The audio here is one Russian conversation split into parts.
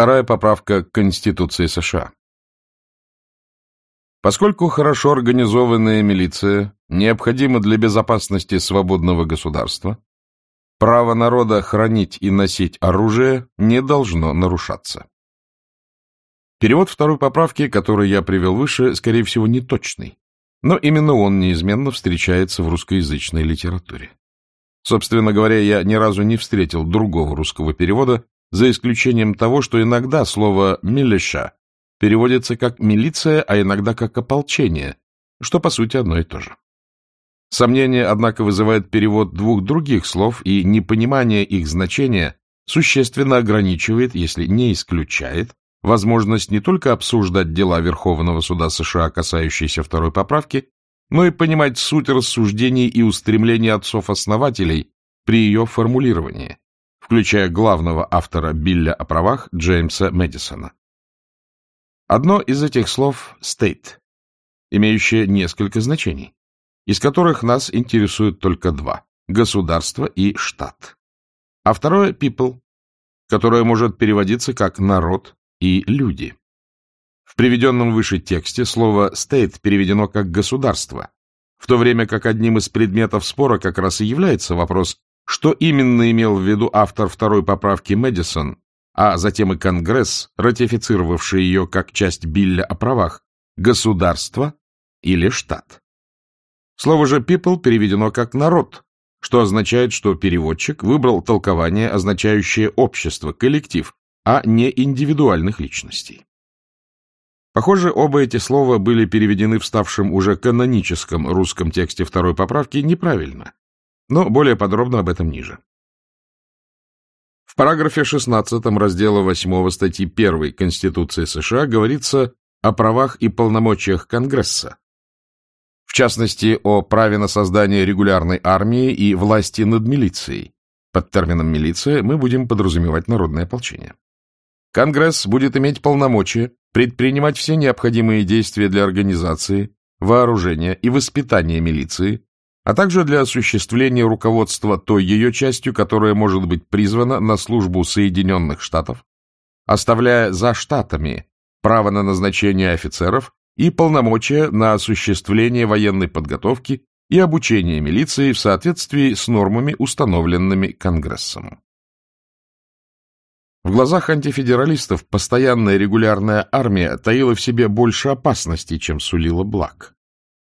Вторая поправка к Конституции США. Поскольку хорошо организованная милиция необходима для безопасности свободного государства, право народа хранить и носить оружие не должно нарушаться. Перевод второй поправки, который я привел выше, скорее всего, неточный, но именно он неизменно встречается в русскоязычной литературе. Собственно говоря, я ни разу не встретил другого русского перевода, за исключением того, что иногда слово «милиша» переводится как «милиция», а иногда как «ополчение», что, по сути, одно и то же. Сомнение, однако, вызывает перевод двух других слов, и непонимание их значения существенно ограничивает, если не исключает, возможность не только обсуждать дела Верховного суда США, касающиеся второй поправки, но и понимать суть рассуждений и устремлений отцов-основателей при ее формулировании, включая главного автора Билля о правах Джеймса Мэдисона. Одно из этих слов — state, имеющее несколько значений, из которых нас интересуют только два — государство и штат. А второе — people, которое может переводиться как «народ» и «люди». В приведенном выше тексте слово «state» переведено как «государство», в то время как одним из предметов спора как раз и является вопрос, что именно имел в виду автор второй поправки Мэдисон, а затем и Конгресс, ратифицировавший ее как часть Билля о правах, государство или штат. Слово же «people» переведено как «народ», что означает, что переводчик выбрал толкование, означающее общество, коллектив, а не индивидуальных личностей. Похоже, оба эти слова были переведены в ставшем уже каноническом русском тексте второй поправки неправильно, но более подробно об этом ниже. В параграфе 16 раздела 8 статьи 1 Конституции США говорится о правах и полномочиях Конгресса, в частности, о праве на создание регулярной армии и власти над милицией. Под термином «милиция» мы будем подразумевать народное ополчение. Конгресс будет иметь полномочия предпринимать все необходимые действия для организации, вооружения и воспитания милиции, а также для осуществления руководства той ее частью, которая может быть призвана на службу Соединенных Штатов, оставляя за штатами право на назначение офицеров и полномочия на осуществление военной подготовки и обучение милиции в соответствии с нормами, установленными Конгрессом. В глазах антифедералистов постоянная регулярная армия таила в себе больше опасностей, чем сулила благ.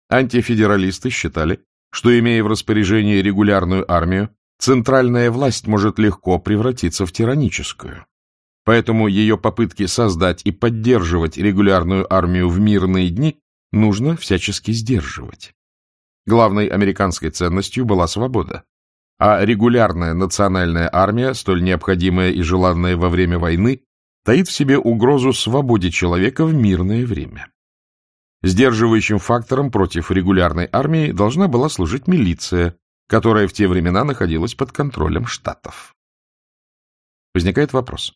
Антифедералисты считали, что, имея в распоряжении регулярную армию, центральная власть может легко превратиться в тираническую. Поэтому ее попытки создать и поддерживать регулярную армию в мирные дни нужно всячески сдерживать. Главной американской ценностью была свобода а регулярная национальная армия, столь необходимая и желанная во время войны, таит в себе угрозу свободе человека в мирное время. Сдерживающим фактором против регулярной армии должна была служить милиция, которая в те времена находилась под контролем штатов. Возникает вопрос.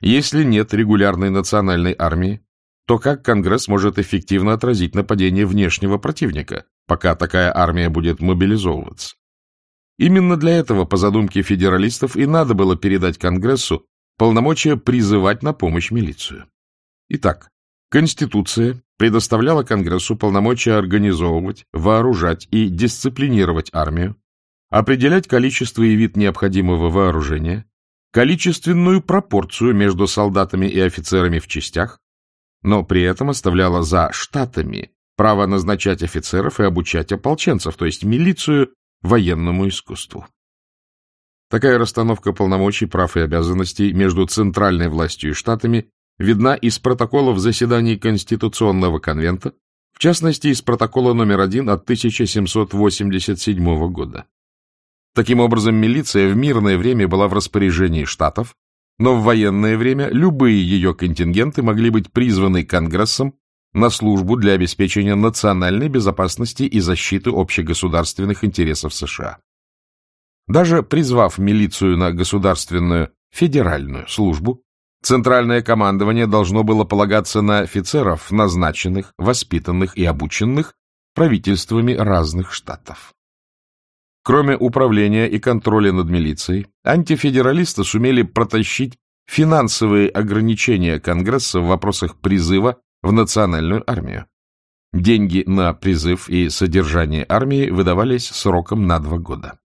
Если нет регулярной национальной армии, то как Конгресс может эффективно отразить нападение внешнего противника, пока такая армия будет мобилизовываться? Именно для этого, по задумке федералистов, и надо было передать Конгрессу полномочия призывать на помощь милицию. Итак, Конституция предоставляла Конгрессу полномочия организовывать, вооружать и дисциплинировать армию, определять количество и вид необходимого вооружения, количественную пропорцию между солдатами и офицерами в частях, но при этом оставляла за штатами право назначать офицеров и обучать ополченцев, то есть милицию военному искусству. Такая расстановка полномочий, прав и обязанностей между центральной властью и штатами видна из протоколов заседаний Конституционного конвента, в частности, из протокола номер один от 1787 года. Таким образом, милиция в мирное время была в распоряжении штатов, но в военное время любые ее контингенты могли быть призваны Конгрессом на службу для обеспечения национальной безопасности и защиты общегосударственных интересов США. Даже призвав милицию на государственную федеральную службу, центральное командование должно было полагаться на офицеров, назначенных, воспитанных и обученных правительствами разных штатов. Кроме управления и контроля над милицией, антифедералисты сумели протащить финансовые ограничения Конгресса в вопросах призыва в национальную армию. Деньги на призыв и содержание армии выдавались сроком на два года.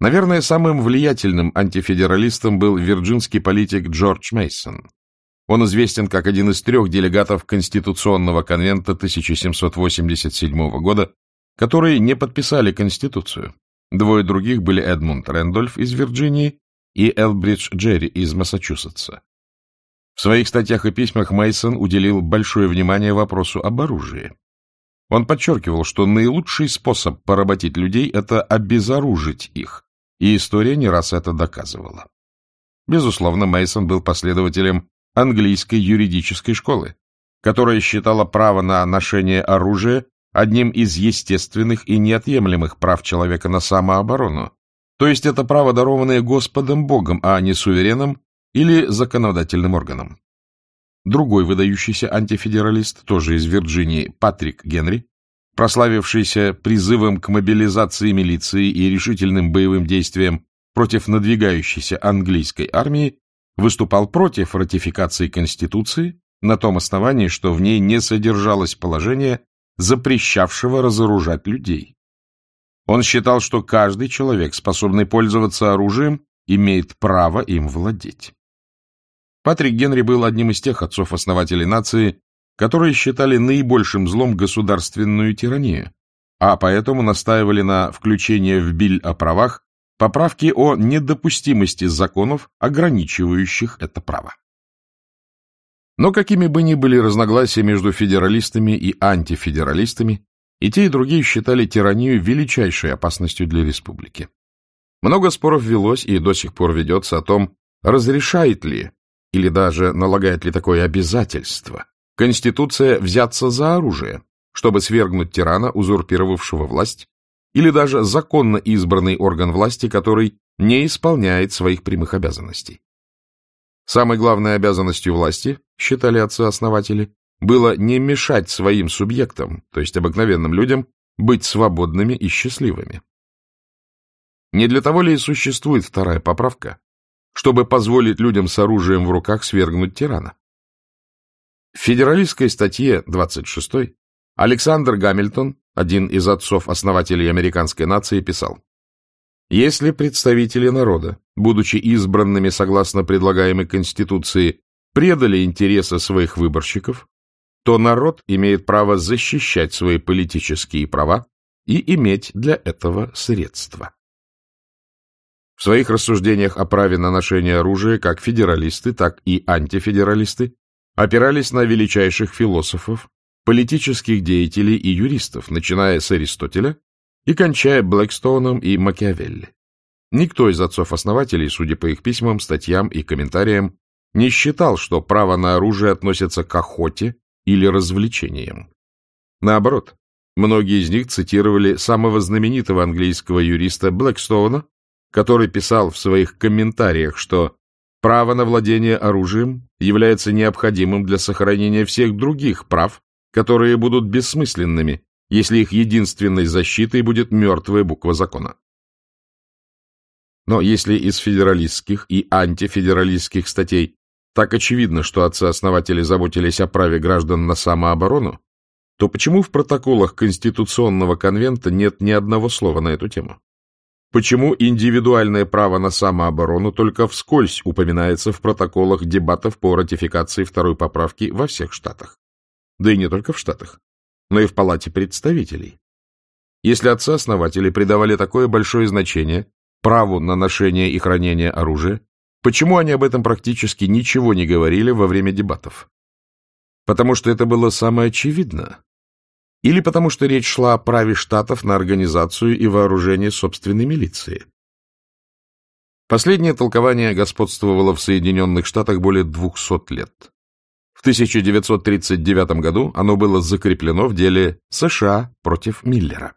Наверное, самым влиятельным антифедералистом был вирджинский политик Джордж Мейсон. Он известен как один из трех делегатов Конституционного конвента 1787 года, которые не подписали Конституцию. Двое других были Эдмунд Рэндольф из Вирджинии и Элбридж Джерри из Массачусетса. В своих статьях и письмах Мейсон уделил большое внимание вопросу об оружии. Он подчеркивал, что наилучший способ поработить людей – это обезоружить их, и история не раз это доказывала. Безусловно, Мейсон был последователем английской юридической школы, которая считала право на ношение оружия одним из естественных и неотъемлемых прав человека на самооборону, то есть это право, дарованное Господом Богом, а не сувереном или законодательным органом. Другой выдающийся антифедералист, тоже из Вирджинии, Патрик Генри, прославившийся призывом к мобилизации милиции и решительным боевым действиям против надвигающейся английской армии, выступал против ратификации Конституции на том основании, что в ней не содержалось положения, запрещавшего разоружать людей. Он считал, что каждый человек, способный пользоваться оружием, имеет право им владеть. Патрик Генри был одним из тех отцов-основателей нации, которые считали наибольшим злом государственную тиранию, а поэтому настаивали на включении в Биль о правах поправки о недопустимости законов, ограничивающих это право. Но какими бы ни были разногласия между федералистами и антифедералистами, и те, и другие считали тиранию величайшей опасностью для республики. Много споров велось и до сих пор ведется о том, разрешает ли или даже налагает ли такое обязательство Конституция взяться за оружие, чтобы свергнуть тирана, узурпировавшего власть, или даже законно избранный орган власти, который не исполняет своих прямых обязанностей. Самой главной обязанностью власти, считали отцы-основатели, было не мешать своим субъектам, то есть обыкновенным людям, быть свободными и счастливыми. Не для того ли и существует вторая поправка, чтобы позволить людям с оружием в руках свергнуть тирана. В федералистской статье 26 Александр Гамильтон, один из отцов-основателей американской нации, писал, «Если представители народа, будучи избранными согласно предлагаемой Конституции, предали интересы своих выборщиков, то народ имеет право защищать свои политические права и иметь для этого средства. В своих рассуждениях о праве на ношение оружия как федералисты, так и антифедералисты опирались на величайших философов, политических деятелей и юристов, начиная с Аристотеля и кончая Блэкстоуном и Макиавелли. Никто из отцов-основателей, судя по их письмам, статьям и комментариям, не считал, что право на оружие относится к охоте или развлечениям. Наоборот, многие из них цитировали самого знаменитого английского юриста Блэкстоуна, который писал в своих комментариях, что право на владение оружием является необходимым для сохранения всех других прав, которые будут бессмысленными, если их единственной защитой будет мертвая буква закона. Но если из федералистских и антифедералистских статей так очевидно, что отцы-основатели заботились о праве граждан на самооборону, то почему в протоколах Конституционного конвента нет ни одного слова на эту тему? Почему индивидуальное право на самооборону только вскользь упоминается в протоколах дебатов по ратификации второй поправки во всех штатах? Да и не только в штатах, но и в Палате представителей. Если отцы-основатели придавали такое большое значение праву на ношение и хранение оружия, почему они об этом практически ничего не говорили во время дебатов? Потому что это было самое очевидно, или потому что речь шла о праве штатов на организацию и вооружение собственной милиции. Последнее толкование господствовало в Соединенных Штатах более 200 лет. В 1939 году оно было закреплено в деле США против Миллера.